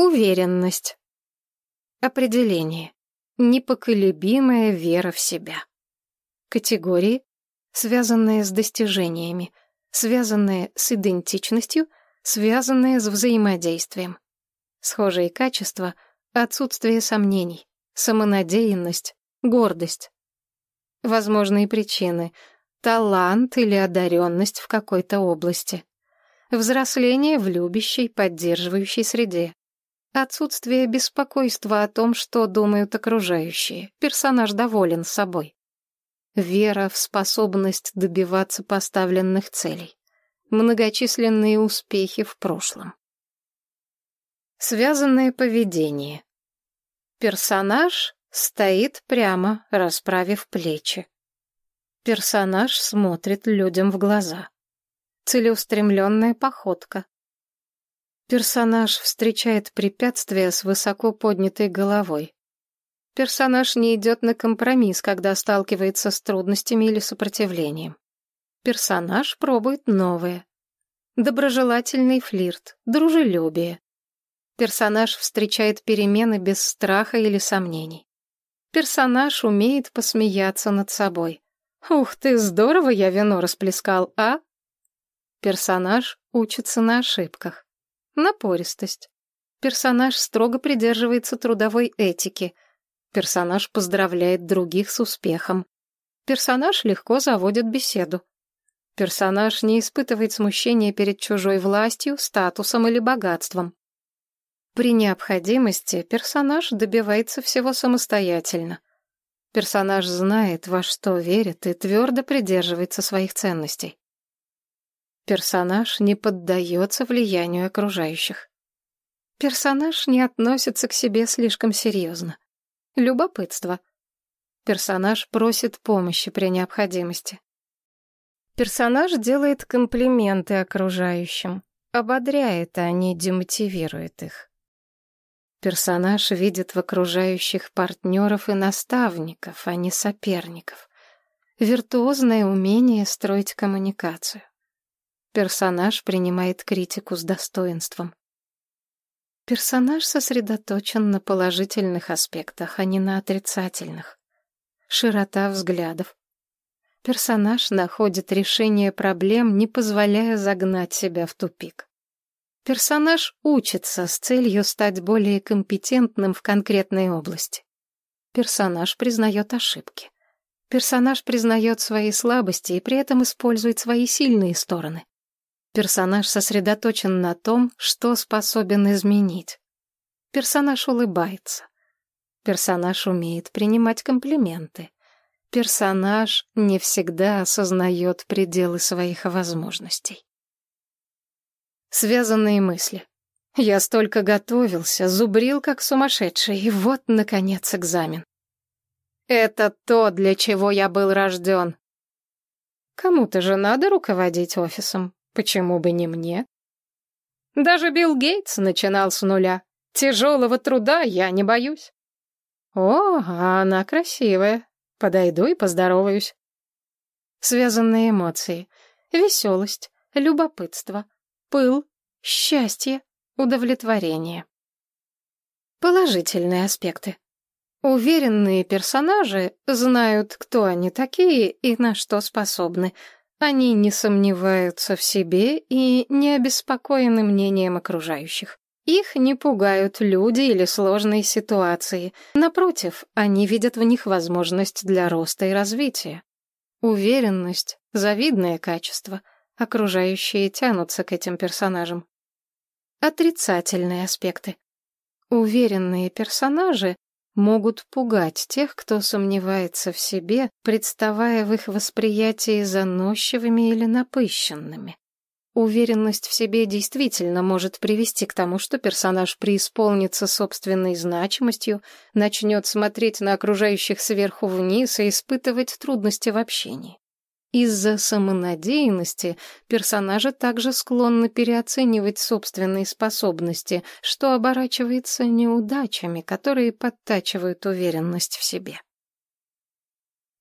Уверенность. Определение. Непоколебимая вера в себя. Категории, связанные с достижениями, связанные с идентичностью, связанные с взаимодействием. Схожие качества — отсутствие сомнений, самонадеянность, гордость. Возможные причины — талант или одаренность в какой-то области. Взросление в любящей, поддерживающей среде. Отсутствие беспокойства о том, что думают окружающие. Персонаж доволен собой. Вера в способность добиваться поставленных целей. Многочисленные успехи в прошлом. Связанное поведение. Персонаж стоит прямо, расправив плечи. Персонаж смотрит людям в глаза. Целеустремленная походка, Персонаж встречает препятствия с высоко поднятой головой. Персонаж не идет на компромисс, когда сталкивается с трудностями или сопротивлением. Персонаж пробует новое. Доброжелательный флирт, дружелюбие. Персонаж встречает перемены без страха или сомнений. Персонаж умеет посмеяться над собой. «Ух ты, здорово я вино расплескал, а?» Персонаж учится на ошибках. Напористость. Персонаж строго придерживается трудовой этики. Персонаж поздравляет других с успехом. Персонаж легко заводит беседу. Персонаж не испытывает смущения перед чужой властью, статусом или богатством. При необходимости персонаж добивается всего самостоятельно. Персонаж знает, во что верит и твердо придерживается своих ценностей. Персонаж не поддается влиянию окружающих. Персонаж не относится к себе слишком серьезно. Любопытство. Персонаж просит помощи при необходимости. Персонаж делает комплименты окружающим, ободряет, а не демотивирует их. Персонаж видит в окружающих партнеров и наставников, а не соперников. Виртуозное умение строить коммуникацию. Персонаж принимает критику с достоинством. Персонаж сосредоточен на положительных аспектах, а не на отрицательных. Широта взглядов. Персонаж находит решение проблем, не позволяя загнать себя в тупик. Персонаж учится с целью стать более компетентным в конкретной области. Персонаж признает ошибки. Персонаж признает свои слабости и при этом использует свои сильные стороны. Персонаж сосредоточен на том, что способен изменить. Персонаж улыбается. Персонаж умеет принимать комплименты. Персонаж не всегда осознает пределы своих возможностей. Связанные мысли. Я столько готовился, зубрил как сумасшедший, и вот, наконец, экзамен. Это то, для чего я был рожден. Кому-то же надо руководить офисом. Почему бы не мне? Даже Билл Гейтс начинал с нуля. Тяжелого труда я не боюсь. О, она красивая. Подойду и поздороваюсь. Связанные эмоции. Веселость, любопытство, пыл, счастье, удовлетворение. Положительные аспекты. Уверенные персонажи знают, кто они такие и на что способны, они не сомневаются в себе и не обеспокоены мнением окружающих. Их не пугают люди или сложные ситуации. Напротив, они видят в них возможность для роста и развития. Уверенность — завидное качество. Окружающие тянутся к этим персонажам. Отрицательные аспекты. Уверенные персонажи могут пугать тех, кто сомневается в себе, представая в их восприятии заносчивыми или напыщенными. Уверенность в себе действительно может привести к тому, что персонаж преисполнится собственной значимостью, начнет смотреть на окружающих сверху вниз и испытывать трудности в общении. Из-за самонадеянности персонажи также склонны переоценивать собственные способности, что оборачивается неудачами, которые подтачивают уверенность в себе.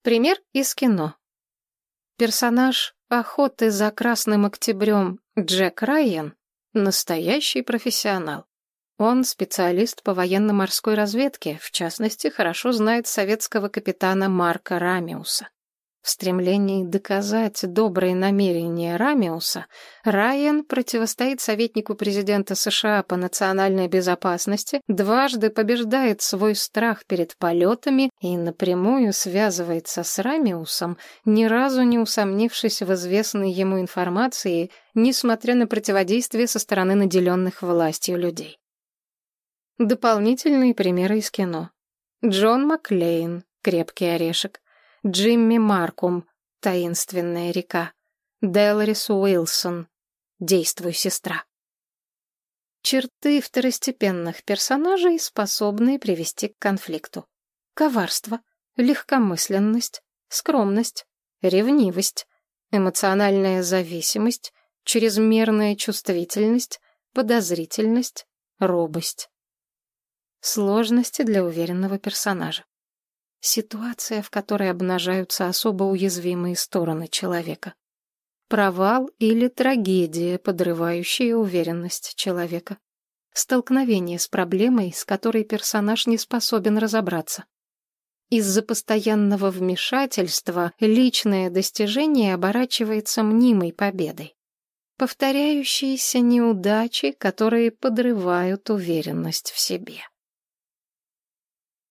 Пример из кино. Персонаж «Охоты за Красным Октябрем» Джек Райан — настоящий профессионал. Он специалист по военно-морской разведке, в частности, хорошо знает советского капитана Марка Рамиуса. В стремлении доказать добрые намерения Рамиуса, Райан противостоит советнику президента США по национальной безопасности, дважды побеждает свой страх перед полетами и напрямую связывается с Рамиусом, ни разу не усомнившись в известной ему информации, несмотря на противодействие со стороны наделенных властью людей. Дополнительные примеры из кино. Джон Маклейн, «Крепкий орешек», Джимми Маркум, «Таинственная река», Делорис Уилсон, «Действуй, сестра». Черты второстепенных персонажей, способные привести к конфликту. Коварство, легкомысленность, скромность, ревнивость, эмоциональная зависимость, чрезмерная чувствительность, подозрительность, робость. Сложности для уверенного персонажа. Ситуация, в которой обнажаются особо уязвимые стороны человека. Провал или трагедия, подрывающая уверенность человека. Столкновение с проблемой, с которой персонаж не способен разобраться. Из-за постоянного вмешательства личное достижение оборачивается мнимой победой. Повторяющиеся неудачи, которые подрывают уверенность в себе.